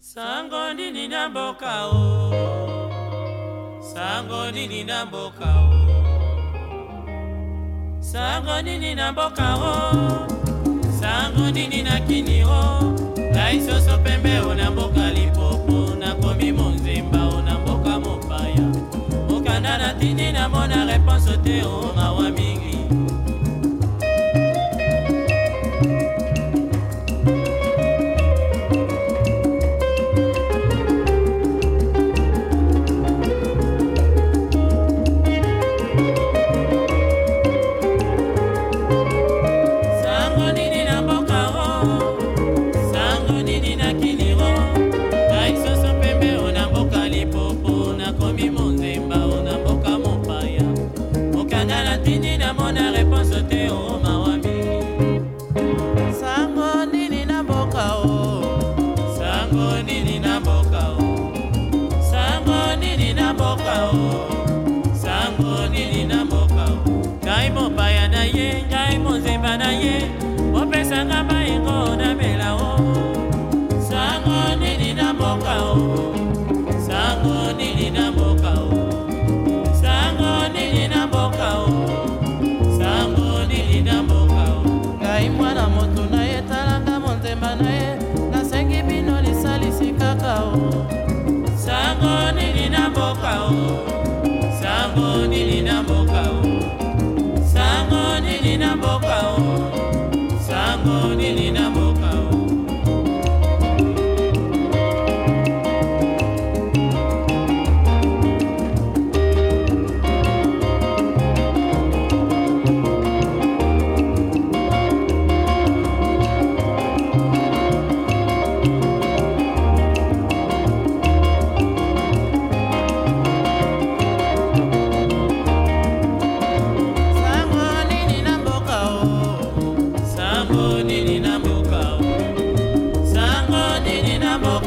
sango ndini na mboka o sango ndini na o oh. sango o mboka o sango nini na mboka o ngai mopaya na ye ngai monzemba na ye. Opesanga bayengo na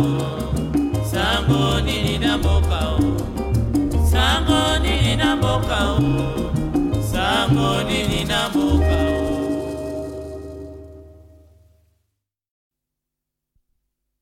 love.